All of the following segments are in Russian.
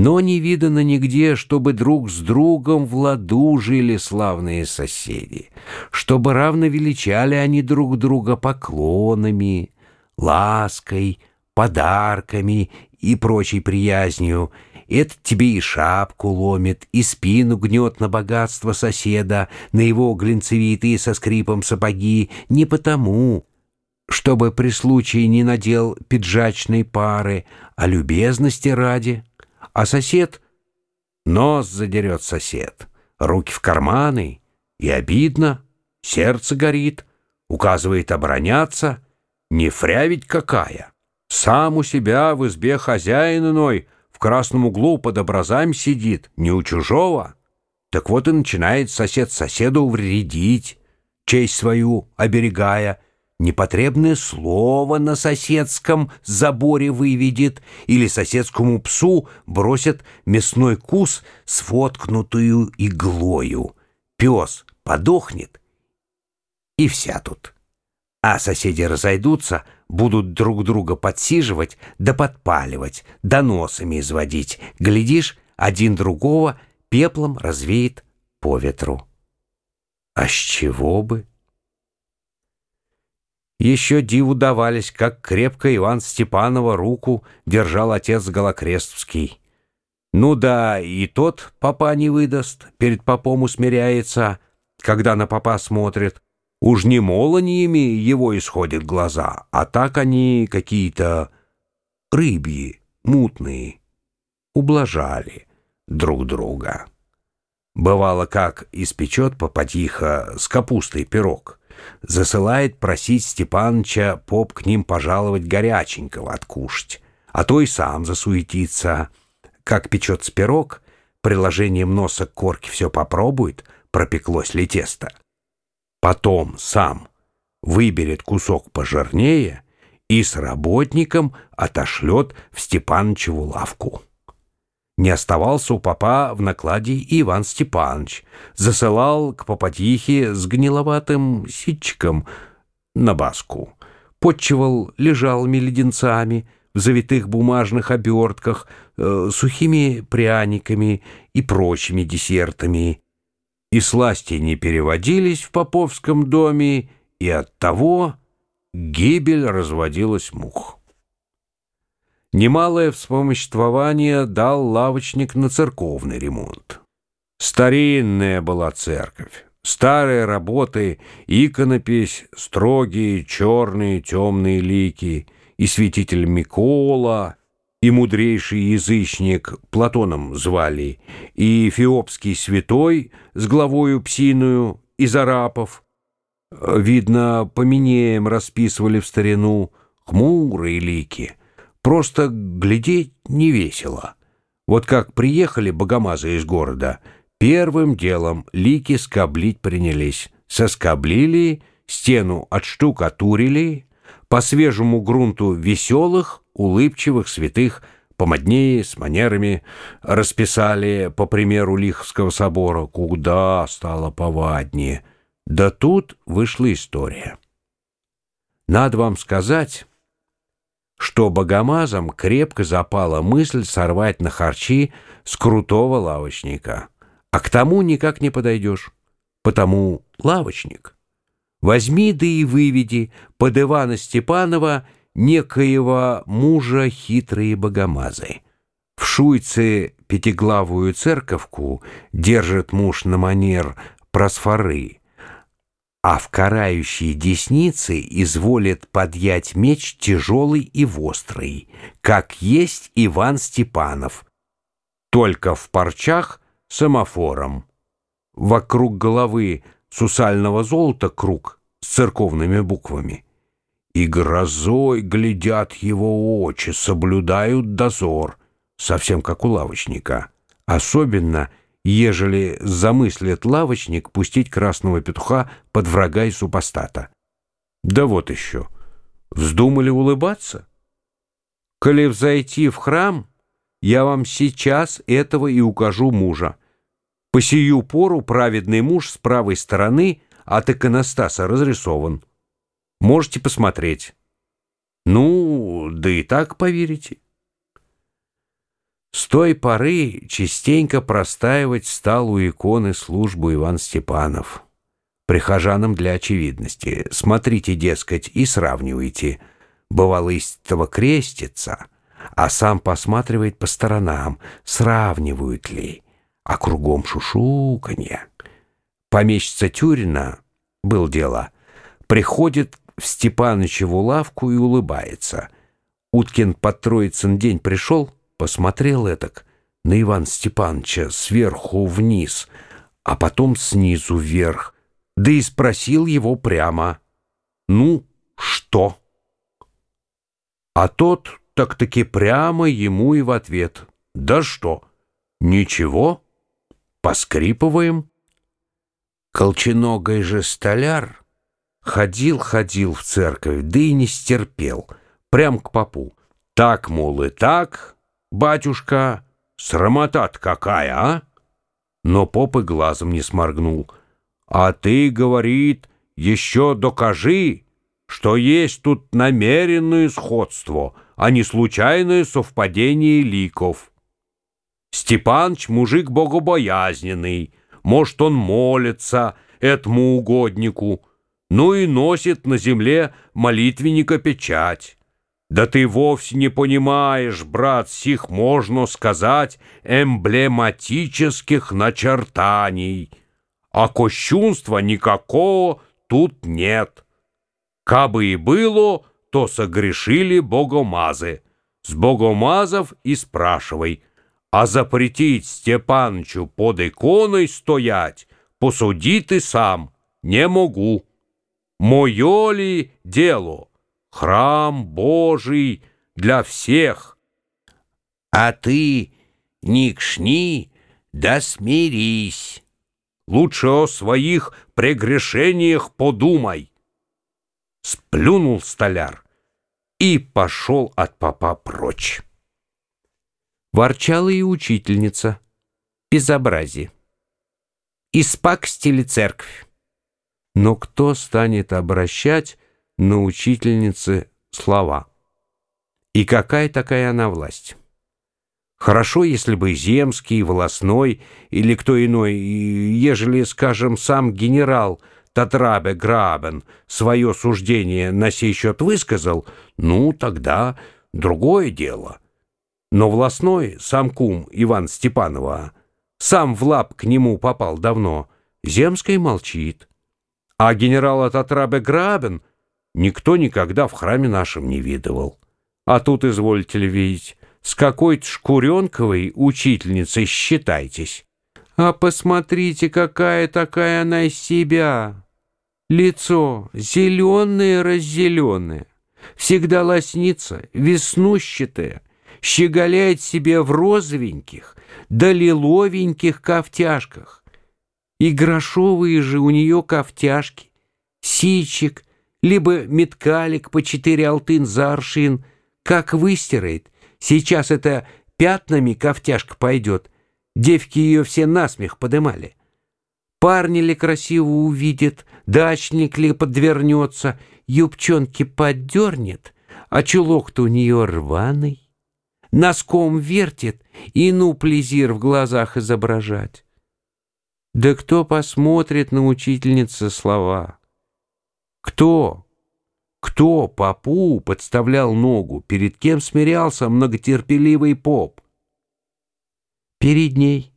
Но не видано нигде, чтобы друг с другом в ладу жили славные соседи, чтобы равно величали они друг друга поклонами, лаской, подарками и прочей приязнью. Это тебе и шапку ломит, и спину гнет на богатство соседа, на его глинцевитые со скрипом сапоги, не потому, чтобы при случае не надел пиджачной пары, а любезности ради. А сосед... Нос задерет сосед, руки в карманы, и обидно, сердце горит, указывает обороняться. Не фря ведь какая! Сам у себя в избе хозяин иной в красном углу под образами сидит, не у чужого. Так вот и начинает сосед соседу вредить, честь свою оберегая, непотребное слово на соседском заборе выведет или соседскому псу бросит мясной кус с воткнутую иглою. Пес подохнет, и вся тут. А соседи разойдутся, будут друг друга подсиживать да подпаливать, доносами изводить. Глядишь, один другого пеплом развеет по ветру. А с чего бы? Еще диву давались, как крепко Иван Степанова руку держал отец Голокрестовский. Ну да, и тот папа не выдаст, перед попом усмиряется, когда на папа смотрит. Уж не молониями его исходят глаза, а так они какие-то рыбьи, мутные, ублажали друг друга. Бывало, как испечет попадиха с капустой пирог — засылает просить Степаныча поп к ним пожаловать горяченького откушать, а то и сам засуетится. Как печется пирог, приложением носа к корке все попробует, пропеклось ли тесто. Потом сам выберет кусок пожирнее и с работником отошлет в Степанычеву лавку. Не оставался у папа в накладе Иван Степанович. Засылал к попадихе с гниловатым ситчиком на баску. Подчевал лежалыми леденцами в завитых бумажных обертках, э, сухими пряниками и прочими десертами. И сласти не переводились в поповском доме, и оттого гибель разводилась мух. Немалое вспомоществование дал лавочник на церковный ремонт. Старинная была церковь. Старые работы, иконопись, строгие, черные, темные лики, и святитель Микола, и мудрейший язычник Платоном звали, и эфиопский святой с главою псиную из арапов. Видно, поменеем расписывали в старину хмурые лики — Просто глядеть не весело. Вот как приехали богомазы из города, первым делом лики скоблить принялись. Соскоблили, стену отштукатурили, по свежему грунту веселых, улыбчивых, святых, помоднее, с манерами, расписали, по примеру Лиховского собора, куда стало поваднее. Да тут вышла история. Надо вам сказать что богомазам крепко запала мысль сорвать на харчи с крутого лавочника. А к тому никак не подойдешь, потому лавочник. Возьми да и выведи под Ивана Степанова некоего мужа хитрые богомазы. В Шуйце пятиглавую церковку держит муж на манер просфоры — а в карающей деснице изволит подъять меч тяжелый и вострый, как есть Иван Степанов, только в парчах самофором. Вокруг головы сусального золота круг с церковными буквами. И грозой глядят его очи, соблюдают дозор, совсем как у лавочника. Особенно — ежели замыслит лавочник пустить красного петуха под врага и супостата. Да вот еще, вздумали улыбаться? Коли взойти в храм, я вам сейчас этого и укажу мужа. По сию пору праведный муж с правой стороны от иконостаса разрисован. Можете посмотреть. Ну, да и так поверите. Той поры частенько простаивать стал у иконы службу Иван Степанов. Прихожанам для очевидности. Смотрите, дескать, и сравнивайте. Бывало, истово крестится, а сам посматривает по сторонам, сравнивают ли, а кругом шушуканье. Помещица Тюрина, был дело, приходит в Степанычеву лавку и улыбается. Уткин под Троицын день пришел, посмотрел этак на Иван Степановича сверху вниз, а потом снизу вверх — да и спросил его прямо, «Ну, что?» А тот так-таки прямо ему и в ответ, «Да что? Ничего? Поскрипываем?» Колченогой же столяр ходил-ходил в церковь, да и не стерпел, прям к попу. «Так, мол, и так, батюшка, срамота какая, а?» Но поп и глазом не сморгнул — а ты, говорит, еще докажи, что есть тут намеренное сходство, а не случайное совпадение ликов. Степаныч мужик богобоязненный, может, он молится этому угоднику, ну и носит на земле молитвенника печать. Да ты вовсе не понимаешь, брат, сих можно сказать эмблематических начертаний а кощунства никакого тут нет. Кабы и было, то согрешили богомазы. С богомазов и спрашивай, а запретить Степанчу под иконой стоять, посуди ты сам, не могу. Мое ли дело? Храм Божий для всех. А ты не кшни, да смирись. Лучше о своих прегрешениях подумай. Сплюнул столяр и пошел от папа прочь. Ворчала и учительница. Безобразие. Испакстили церковь. Но кто станет обращать на учительнице слова? И какая такая она власть? Хорошо, если бы земский, волосной или кто иной, ежели, скажем, сам генерал Татрабе Грабен свое суждение на сей счет высказал, ну, тогда другое дело. Но волосной, сам кум Иван Степанова, сам в лап к нему попал давно, земской молчит. А генерала Татрабе Грабен никто никогда в храме нашем не видывал. А тут, извольте ли видеть, с какой-то шкуренковой учительницей считайтесь. А посмотрите, какая такая она из себя. Лицо зеленое-раззеленое, всегда лоснится, веснущатое, щеголяет себе в розовеньких, да лиловеньких кофтяшках. И грошовые же у нее кофтяшки, сичек, либо меткалик по четыре алтын за аршин, как выстирает — Сейчас это пятнами кофтяшка пойдет. Девки ее все насмех подымали. Парни ли красиво увидит, дачник ли подвернется, юбчонки поддернет, а чулок-то у нее рваный. Носком вертит и ну плезир в глазах изображать. Да кто посмотрит на учительницы слова? Кто? Кто попу подставлял ногу, перед кем смирялся многотерпеливый поп? Перед ней.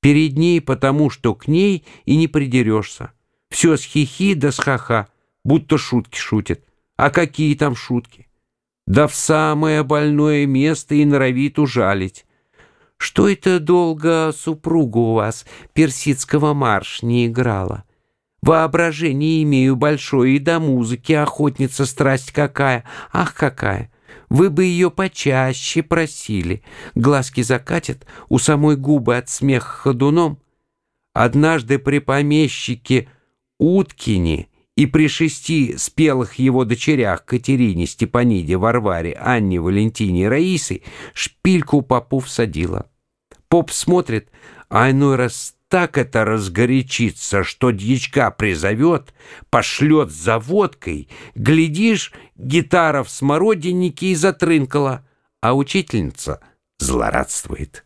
Перед ней, потому что к ней и не придерешься. Все с хихи да с ха-ха, будто шутки шутит. А какие там шутки? Да в самое больное место и норовит ужалить. Что это долго супруга у вас персидского марш не играла? Воображение имею большое, и до музыки охотница страсть какая. Ах, какая! Вы бы ее почаще просили. Глазки закатят, у самой губы от смеха ходуном. Однажды при помещике Уткине и при шести спелых его дочерях Катерине, Степаниде, Варваре, Анне, Валентине и Раисе шпильку попу всадила. Поп смотрит, а иной раз так это разгорячится, что дьячка призовет, пошлет за водкой, глядишь, гитара в смородиннике и затрынкала, а учительница злорадствует.